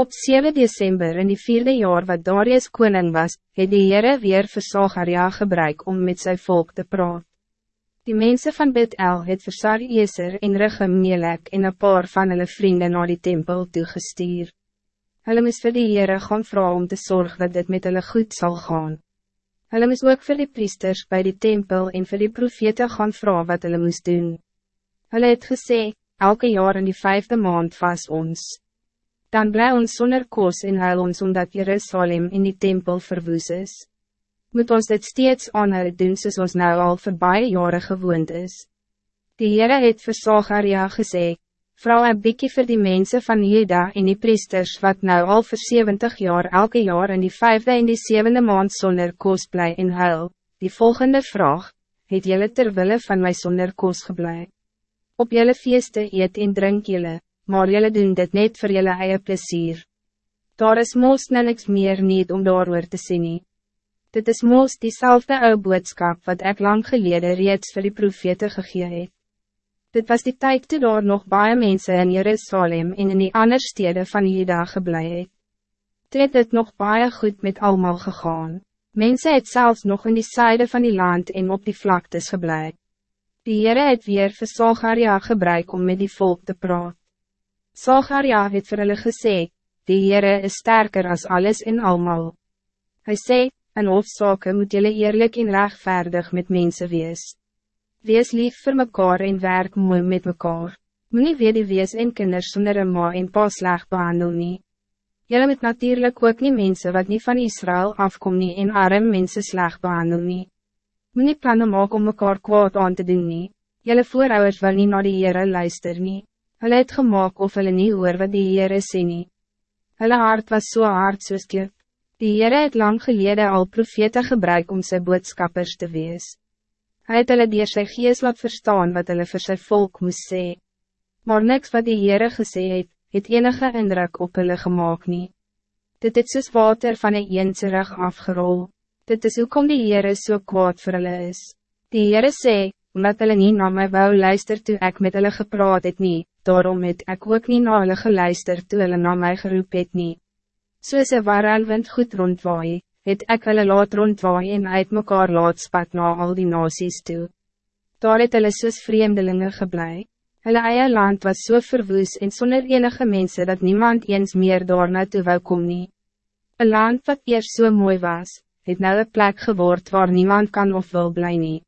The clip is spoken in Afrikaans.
Op 7 december in die vierde jaar wat Darius koning was, het die Heere weer vir Sagaria gebruik om met zijn volk te praat. Die mensen van Bet-El het vir Sarieser en Rigem Melek en een paar van hulle vrienden naar die tempel toegestuur. Hulle moes vir die Heere gaan vragen om te zorgen dat dit met hulle goed zal gaan. Hulle moes ook vir die priesters bij die tempel en vir die profete gaan vragen wat hulle moes doen. Hulle het gesê, elke jaar in die vijfde maand was ons dan blij ons zonder koos en huil ons omdat Jerusalem in die tempel verwoes is. Moet ons dit steeds aanhou doen soos ons nou al vir baie jare gewoond is. Die Heere het vir Sagaria gesê, Vrouw een bikkie vir die mensen van Juda en die priesters wat nou al voor 70 jaar elke jaar in die vijfde en die zevende maand zonder koos blij en huil, die volgende vraag, het jylle terwille van my zonder koos geblij. Op jylle feeste eet en drink jylle, maar jullie doen dit net voor jullie eigen plezier. Daar is moos niks meer niet om daar te zien. Nie. Dit is moos diezelfde oude boodschap wat ik lang geleden reeds voor die profete gegee het. Dit was die tijd toe daar nog baie mensen in Jerusalem en in die andere steden van Juda geblei het. Toe het het nog baie goed met allemaal gegaan. Mensen het zelfs nog in die zijde van die land en op die vlaktes geblei. Die Heere het weer vir Salgaria gebruik om met die volk te praten. Sagaria het vir hulle gesê, die Heere is sterker als alles en almal. Hij sê, in hofzake moet jullie eerlijk en rechtvaardig met mensen wees. Wees lief voor mekaar en werk mooi met mekaar. Moet nie weer die wees en kinders sonder een ma en pa sleg behandel nie. Jylle moet natuurlijk ook nie mense wat niet van Israël afkom nie en arm mense sleg behandel nie. Moet nie plannen maak om mekaar kwaad aan te doen nie. Jylle voorouders wil nie na die Heere luister nie. Hulle het gemaakt of hulle nie hoor wat die Heere sê nie. Hulle hart was so hard soos kip. Die Heere het lang gelede al profete gebruik om sy boodskappers te wees. Hij het hulle dier sy gees laat verstaan wat hulle vir sy volk moest sê. Maar niks wat die Heere gesê het, het enige indruk op hulle gemaakt nie. Dit het soos water van een eenserig afgerol. Dit is hoekom die Heere so kwaad vir hulle is. Die Heere sê, omdat hulle nie na my wou luister toe ek met hulle gepraat het nie, daarom het ek ook nie na hulle geluister toe hulle na my geroep het nie. Soos een warrelwind goed rondwaai, het ek hulle laat rondwaai en uit mekaar laat spat na al die nasies toe. Daar het hulle soos vreemdelinge geblei. Hulle eie land was so verwoes en zonder enige mensen dat niemand eens meer daarna toe wou kom nie. Een land wat eerst so mooi was, het nou een plek geword waar niemand kan of wil blij nie.